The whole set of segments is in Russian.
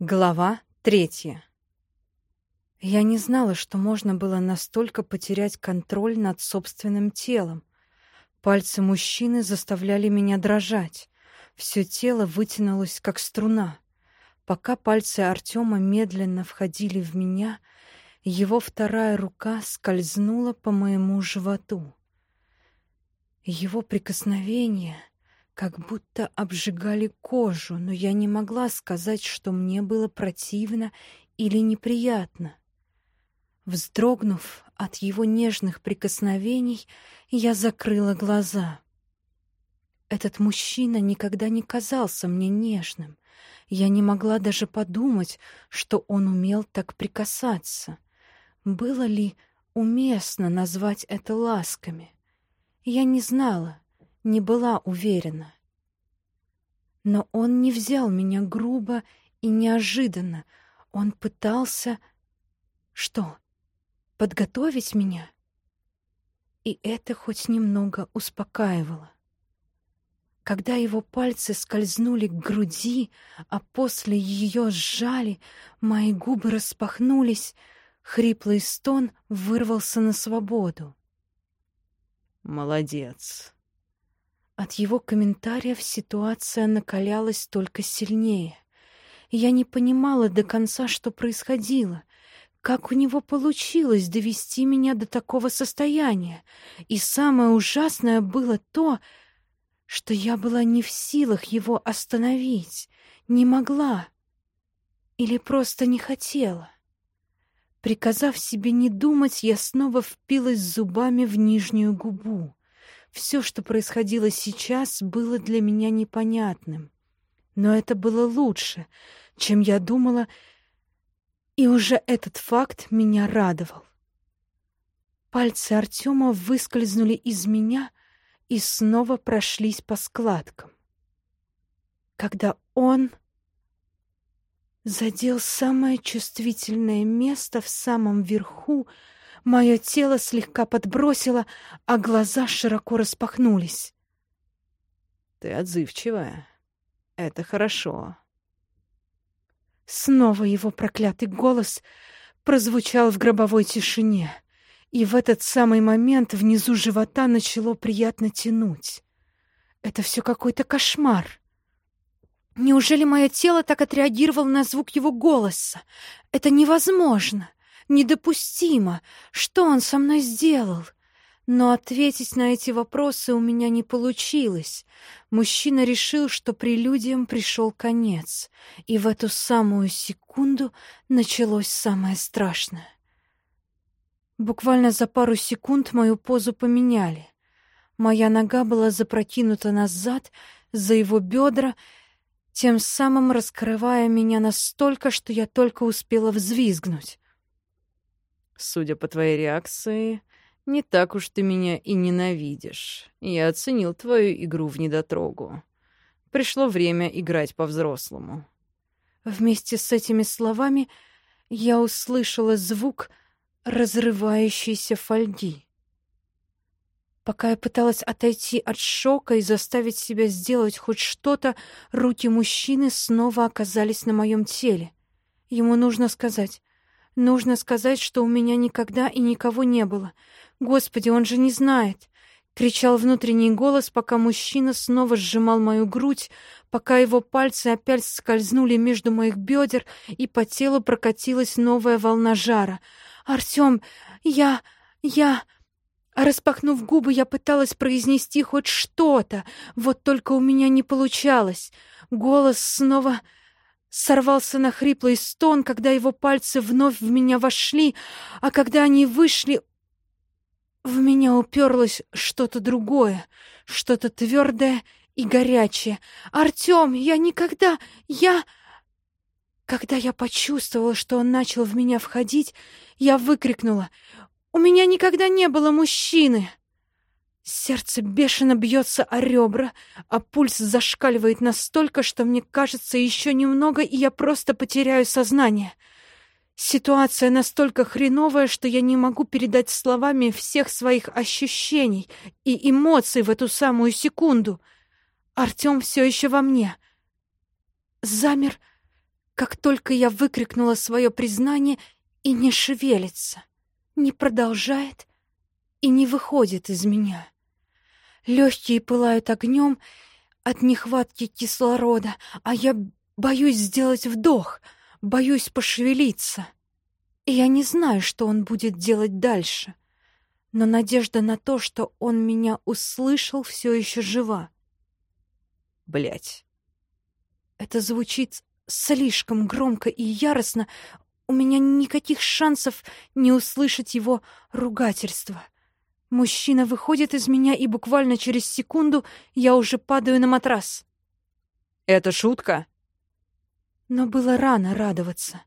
Глава третья. Я не знала, что можно было настолько потерять контроль над собственным телом. Пальцы мужчины заставляли меня дрожать. Все тело вытянулось, как струна. Пока пальцы Артема медленно входили в меня, его вторая рука скользнула по моему животу. Его прикосновение как будто обжигали кожу, но я не могла сказать, что мне было противно или неприятно. Вздрогнув от его нежных прикосновений, я закрыла глаза. Этот мужчина никогда не казался мне нежным. Я не могла даже подумать, что он умел так прикасаться. Было ли уместно назвать это ласками? Я не знала не была уверена. Но он не взял меня грубо и неожиданно. Он пытался... Что? Подготовить меня? И это хоть немного успокаивало. Когда его пальцы скользнули к груди, а после ее сжали, мои губы распахнулись, хриплый стон вырвался на свободу. «Молодец», от его комментариев ситуация накалялась только сильнее. Я не понимала до конца, что происходило. Как у него получилось довести меня до такого состояния? И самое ужасное было то, что я была не в силах его остановить, не могла или просто не хотела. Приказав себе не думать, я снова впилась зубами в нижнюю губу. Все, что происходило сейчас, было для меня непонятным. Но это было лучше, чем я думала, и уже этот факт меня радовал. Пальцы Артема выскользнули из меня и снова прошлись по складкам. Когда он задел самое чувствительное место в самом верху, Мое тело слегка подбросило, а глаза широко распахнулись. «Ты отзывчивая. Это хорошо». Снова его проклятый голос прозвучал в гробовой тишине, и в этот самый момент внизу живота начало приятно тянуть. Это все какой-то кошмар. Неужели мое тело так отреагировало на звук его голоса? Это невозможно недопустимо. Что он со мной сделал? Но ответить на эти вопросы у меня не получилось. Мужчина решил, что прелюдиям пришел конец, и в эту самую секунду началось самое страшное. Буквально за пару секунд мою позу поменяли. Моя нога была запрокинута назад, за его бедра, тем самым раскрывая меня настолько, что я только успела взвизгнуть. Судя по твоей реакции, не так уж ты меня и ненавидишь. Я оценил твою игру в недотрогу. Пришло время играть по-взрослому. Вместе с этими словами я услышала звук разрывающейся фольги. Пока я пыталась отойти от шока и заставить себя сделать хоть что-то, руки мужчины снова оказались на моем теле. Ему нужно сказать Нужно сказать, что у меня никогда и никого не было. Господи, он же не знает. Кричал внутренний голос, пока мужчина снова сжимал мою грудь, пока его пальцы опять скользнули между моих бедер, и по телу прокатилась новая волна жара. «Артем, я... я...» Распахнув губы, я пыталась произнести хоть что-то, вот только у меня не получалось. Голос снова сорвался на хриплый стон, когда его пальцы вновь в меня вошли, а когда они вышли, в меня уперлось что-то другое, что-то твердое и горячее. «Артем, я никогда... Я...» Когда я почувствовала, что он начал в меня входить, я выкрикнула «У меня никогда не было мужчины!» Сердце бешено бьется о ребра, а пульс зашкаливает настолько, что мне кажется еще немного, и я просто потеряю сознание. Ситуация настолько хреновая, что я не могу передать словами всех своих ощущений и эмоций в эту самую секунду. Артем все еще во мне. Замер, как только я выкрикнула свое признание и не шевелится, не продолжает и не выходит из меня. Легкие пылают огнем от нехватки кислорода, а я боюсь сделать вдох, боюсь пошевелиться. И я не знаю, что он будет делать дальше, но надежда на то, что он меня услышал, все еще жива. Блять. Это звучит слишком громко и яростно. У меня никаких шансов не услышать его ругательства. Мужчина выходит из меня, и буквально через секунду я уже падаю на матрас. «Это шутка?» Но было рано радоваться.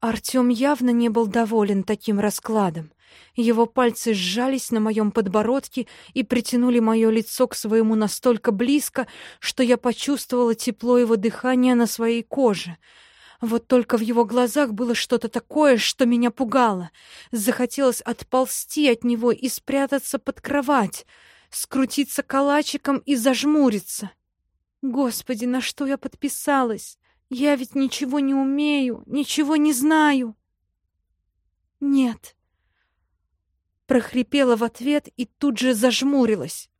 Артём явно не был доволен таким раскладом. Его пальцы сжались на моем подбородке и притянули мое лицо к своему настолько близко, что я почувствовала тепло его дыхания на своей коже — вот только в его глазах было что-то такое, что меня пугало. Захотелось отползти от него и спрятаться под кровать, скрутиться калачиком и зажмуриться. Господи, на что я подписалась? Я ведь ничего не умею, ничего не знаю. Нет. Прохрипела в ответ и тут же зажмурилась.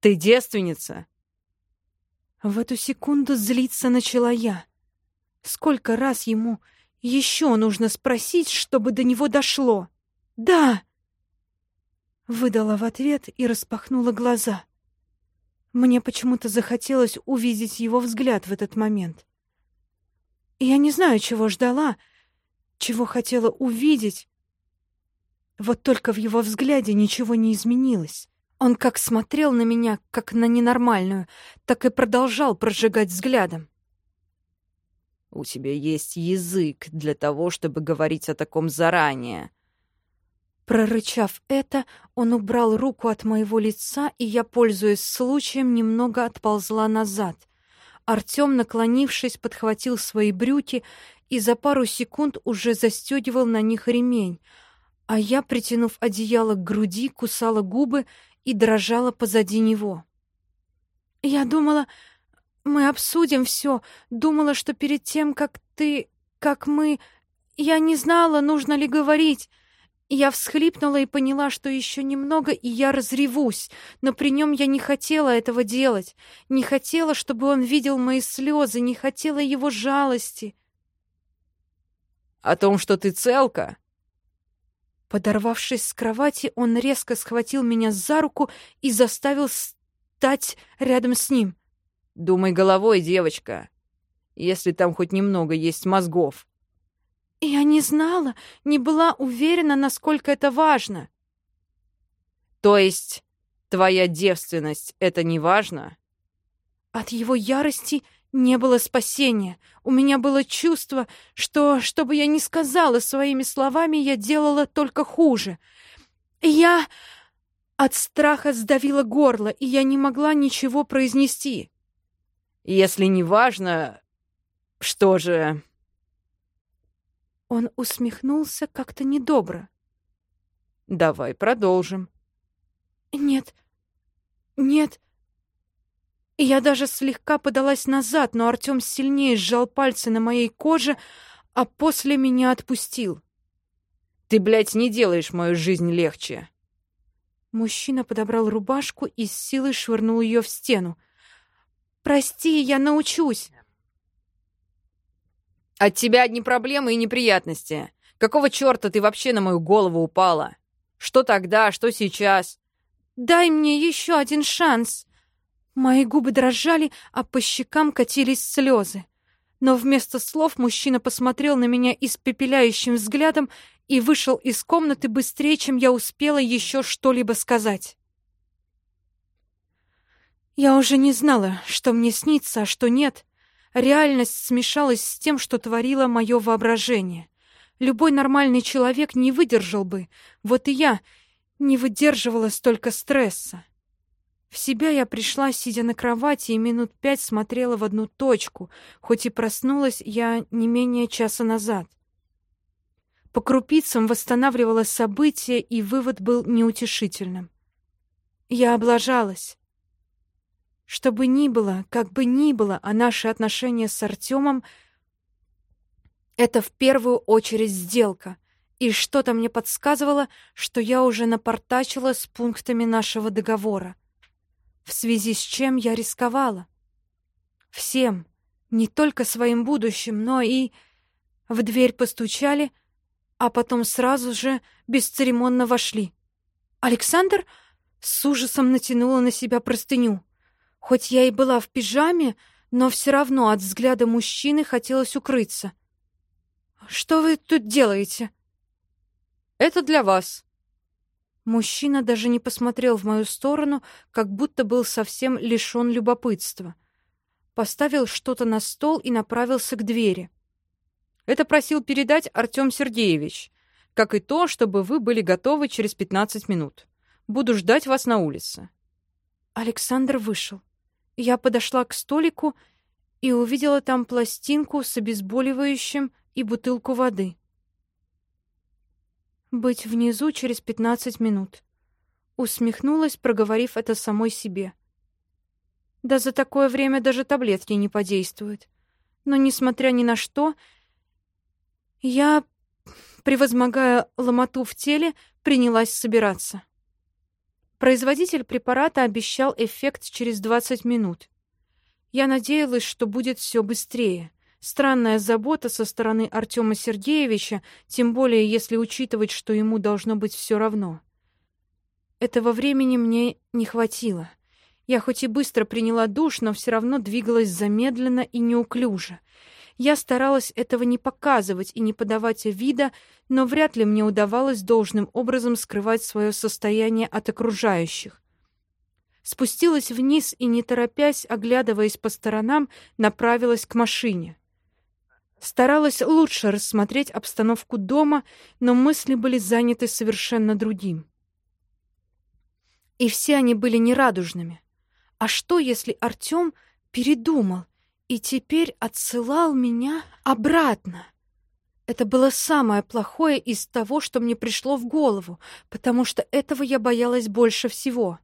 Ты девственница? В эту секунду злиться начала я. Сколько раз ему еще нужно спросить, чтобы до него дошло? «Да!» Выдала в ответ и распахнула глаза. Мне почему-то захотелось увидеть его взгляд в этот момент. Я не знаю, чего ждала, чего хотела увидеть. Вот только в его взгляде ничего не изменилось. Он как смотрел на меня, как на ненормальную, так и продолжал прожигать взглядом. У тебя есть язык для того, чтобы говорить о таком заранее. Прорычав это, он убрал руку от моего лица, и я, пользуясь случаем, немного отползла назад. Артём, наклонившись, подхватил свои брюки и за пару секунд уже застегивал на них ремень, а я, притянув одеяло к груди, кусала губы и дрожала позади него. Я думала, мы обсудим все. Думала, что перед тем, как ты... как мы... Я не знала, нужно ли говорить. Я всхлипнула и поняла, что еще немного, и я разревусь, но при нем я не хотела этого делать. Не хотела, чтобы он видел мои слезы, не хотела его жалости. «О том, что ты целка?» Подорвавшись с кровати, он резко схватил меня за руку и заставил стать рядом с ним. Думай головой, девочка. Если там хоть немного есть мозгов. Я не знала, не была уверена, насколько это важно. То есть твоя девственность — это не важно? От его ярости не было спасения. У меня было чувство, что, что бы я ни сказала своими словами, я делала только хуже. Я от страха сдавила горло, и я не могла ничего произнести. Если не важно, что же...» Он усмехнулся как-то недобро. «Давай продолжим». «Нет, нет». Я даже слегка подалась назад, но Артём сильнее сжал пальцы на моей коже, а после меня отпустил. «Ты, блядь, не делаешь мою жизнь легче». Мужчина подобрал рубашку и с силой швырнул ее в стену. Прости, я научусь. От тебя одни проблемы и неприятности. Какого черта ты вообще на мою голову упала? Что тогда, что сейчас? Дай мне еще один шанс. Мои губы дрожали, а по щекам катились слезы. Но вместо слов мужчина посмотрел на меня испепеляющим взглядом и вышел из комнаты быстрее, чем я успела еще что-либо сказать. Я уже не знала, что мне снится, а что нет. Реальность смешалась с тем, что творило мое воображение. Любой нормальный человек не выдержал бы. Вот и я не выдерживала столько стресса. В себя я пришла, сидя на кровати, и минут пять смотрела в одну точку, хоть и проснулась я не менее часа назад. По крупицам восстанавливала события, и вывод был неутешительным. Я облажалась. Что бы ни было, как бы ни было, а наши отношения с Артемом Это в первую очередь сделка, и что-то мне подсказывало, что я уже напортачила с пунктами нашего договора. В связи с чем я рисковала. Всем, не только своим будущим, но и... В дверь постучали, а потом сразу же бесцеремонно вошли. Александр с ужасом натянула на себя простыню. Хоть я и была в пижаме, но все равно от взгляда мужчины хотелось укрыться. «Что вы тут делаете?» «Это для вас». Мужчина даже не посмотрел в мою сторону, как будто был совсем лишён любопытства. Поставил что-то на стол и направился к двери. «Это просил передать Артём Сергеевич, как и то, чтобы вы были готовы через пятнадцать минут. Буду ждать вас на улице». Александр вышел. Я подошла к столику и увидела там пластинку с обезболивающим и бутылку воды. Быть внизу через пятнадцать минут. Усмехнулась, проговорив это самой себе. Да за такое время даже таблетки не подействуют. Но, несмотря ни на что, я, превозмогая ломоту в теле, принялась собираться. Производитель препарата обещал эффект через 20 минут. Я надеялась, что будет все быстрее. Странная забота со стороны Артема Сергеевича, тем более если учитывать, что ему должно быть все равно. Этого времени мне не хватило. Я хоть и быстро приняла душ, но все равно двигалась замедленно и неуклюже. Я старалась этого не показывать и не подавать вида, но вряд ли мне удавалось должным образом скрывать свое состояние от окружающих. Спустилась вниз и, не торопясь, оглядываясь по сторонам, направилась к машине. Старалась лучше рассмотреть обстановку дома, но мысли были заняты совершенно другим. И все они были нерадужными. А что, если Артём передумал и теперь отсылал меня обратно. Это было самое плохое из того, что мне пришло в голову, потому что этого я боялась больше всего.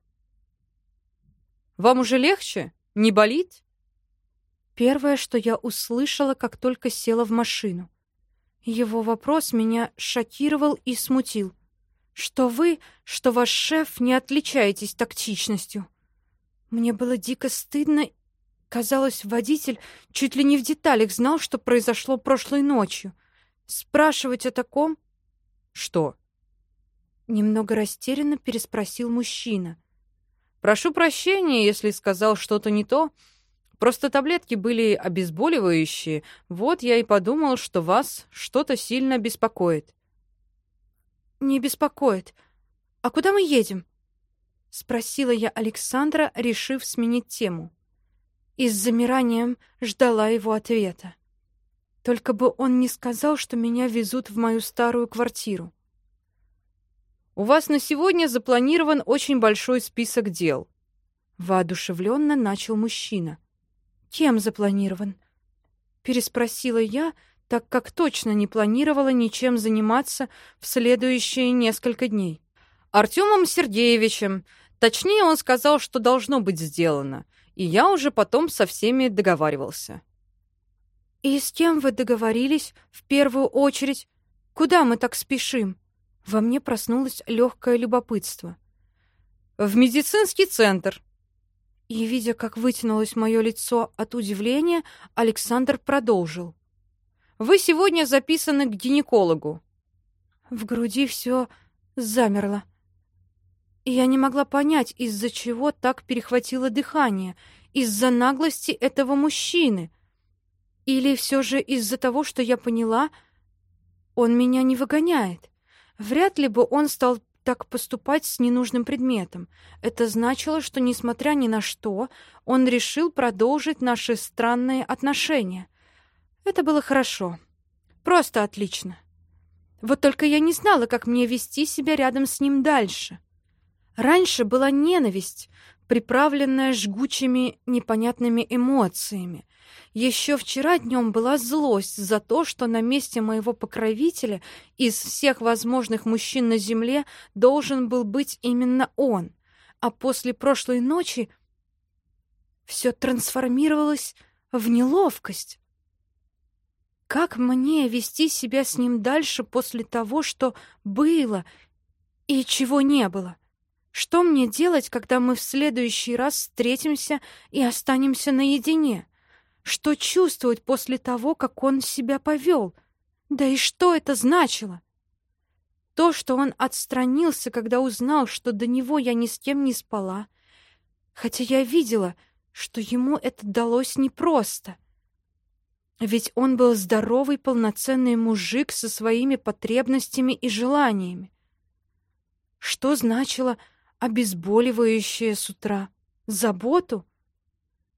«Вам уже легче? Не болит?» Первое, что я услышала, как только села в машину. Его вопрос меня шокировал и смутил. «Что вы, что ваш шеф не отличаетесь тактичностью?» Мне было дико стыдно Казалось, водитель чуть ли не в деталях знал, что произошло прошлой ночью. Спрашивать о таком... Что? Немного растерянно переспросил мужчина. Прошу прощения, если сказал что-то не то. Просто таблетки были обезболивающие. Вот я и подумал, что вас что-то сильно беспокоит. Не беспокоит. А куда мы едем? Спросила я Александра, решив сменить тему и с замиранием ждала его ответа. Только бы он не сказал, что меня везут в мою старую квартиру. «У вас на сегодня запланирован очень большой список дел», — воодушевленно начал мужчина. «Кем запланирован?» — переспросила я, так как точно не планировала ничем заниматься в следующие несколько дней. «Артемом Сергеевичем. Точнее, он сказал, что должно быть сделано и я уже потом со всеми договаривался. «И с кем вы договорились в первую очередь? Куда мы так спешим?» Во мне проснулось легкое любопытство. «В медицинский центр». И, видя, как вытянулось мое лицо от удивления, Александр продолжил. «Вы сегодня записаны к гинекологу». В груди все замерло. И я не могла понять, из-за чего так перехватило дыхание, из-за наглости этого мужчины. Или все же из-за того, что я поняла, он меня не выгоняет. Вряд ли бы он стал так поступать с ненужным предметом. Это значило, что, несмотря ни на что, он решил продолжить наши странные отношения. Это было хорошо. Просто отлично. Вот только я не знала, как мне вести себя рядом с ним дальше. Раньше была ненависть, приправленная жгучими непонятными эмоциями. Еще вчера днем была злость за то, что на месте моего покровителя из всех возможных мужчин на земле должен был быть именно он. А после прошлой ночи все трансформировалось в неловкость. Как мне вести себя с ним дальше после того, что было и чего не было? Что мне делать, когда мы в следующий раз встретимся и останемся наедине? Что чувствовать после того, как он себя повел? Да и что это значило? То, что он отстранился, когда узнал, что до него я ни с кем не спала. Хотя я видела, что ему это далось непросто. Ведь он был здоровый, полноценный мужик со своими потребностями и желаниями. Что значило обезболивающее с утра, заботу.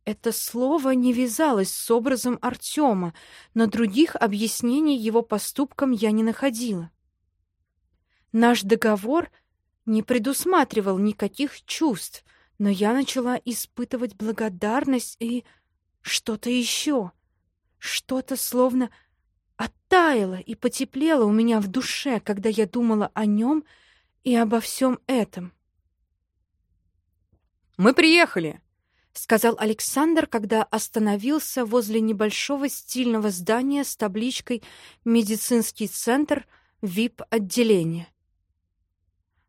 Это слово не вязалось с образом Артема, но других объяснений его поступкам я не находила. Наш договор не предусматривал никаких чувств, но я начала испытывать благодарность и что-то еще, что-то словно оттаяло и потеплело у меня в душе, когда я думала о нем и обо всем этом. «Мы приехали!» — сказал Александр, когда остановился возле небольшого стильного здания с табличкой «Медицинский центр ВИП-отделение».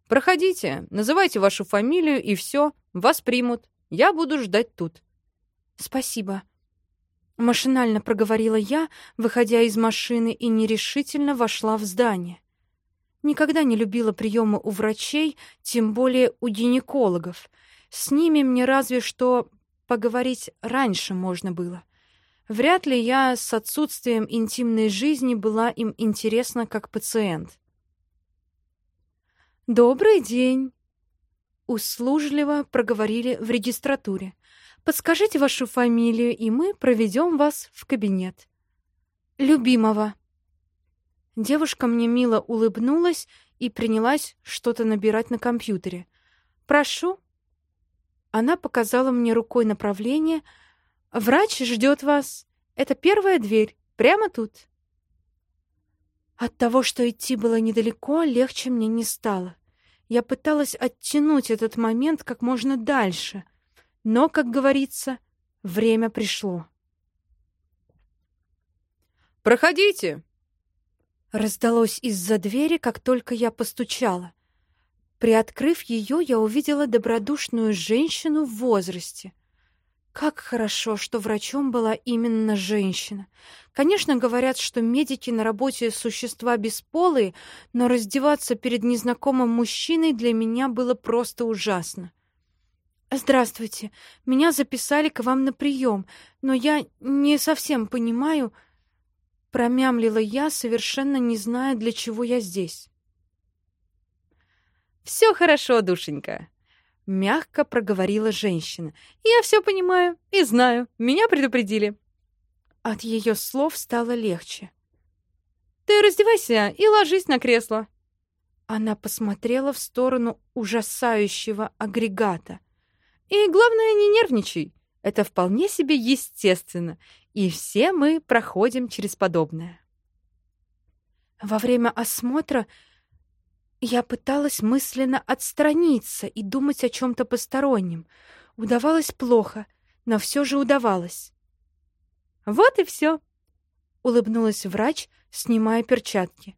«Проходите, называйте вашу фамилию, и все, вас примут. Я буду ждать тут». «Спасибо», — машинально проговорила я, выходя из машины и нерешительно вошла в здание. Никогда не любила приемы у врачей, тем более у гинекологов — с ними мне разве что поговорить раньше можно было. Вряд ли я с отсутствием интимной жизни была им интересна как пациент. «Добрый день!» Услужливо проговорили в регистратуре. «Подскажите вашу фамилию, и мы проведем вас в кабинет». «Любимого». Девушка мне мило улыбнулась и принялась что-то набирать на компьютере. «Прошу, она показала мне рукой направление. «Врач ждет вас. Это первая дверь. Прямо тут». От того, что идти было недалеко, легче мне не стало. Я пыталась оттянуть этот момент как можно дальше. Но, как говорится, время пришло. «Проходите!» Раздалось из-за двери, как только я постучала. Приоткрыв ее, я увидела добродушную женщину в возрасте. Как хорошо, что врачом была именно женщина. Конечно, говорят, что медики на работе существа бесполые, но раздеваться перед незнакомым мужчиной для меня было просто ужасно. «Здравствуйте. Меня записали к вам на прием, но я не совсем понимаю...» Промямлила я, совершенно не зная, для чего я здесь. Все хорошо, душенька. Мягко проговорила женщина. Я все понимаю и знаю. Меня предупредили. От ее слов стало легче. Ты раздевайся и ложись на кресло. Она посмотрела в сторону ужасающего агрегата. И главное, не нервничай. Это вполне себе естественно, и все мы проходим через подобное. Во время осмотра я пыталась мысленно отстраниться и думать о чем-то постороннем. Удавалось плохо, но все же удавалось. «Вот и все», — улыбнулась врач, снимая перчатки.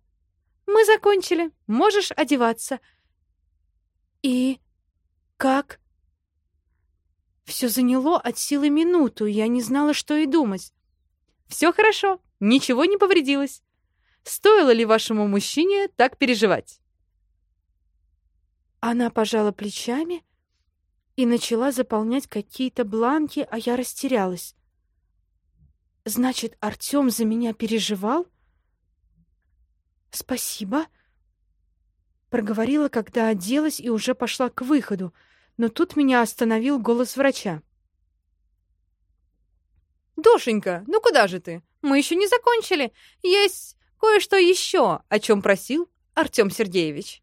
«Мы закончили. Можешь одеваться». «И как?» Все заняло от силы минуту, я не знала, что и думать. «Все хорошо, ничего не повредилось. Стоило ли вашему мужчине так переживать?» Она пожала плечами и начала заполнять какие-то бланки, а я растерялась. Значит, Артём за меня переживал? Спасибо, проговорила, когда оделась и уже пошла к выходу, но тут меня остановил голос врача. Душенька, ну куда же ты? Мы еще не закончили. Есть кое-что еще, о чем просил Артём Сергеевич.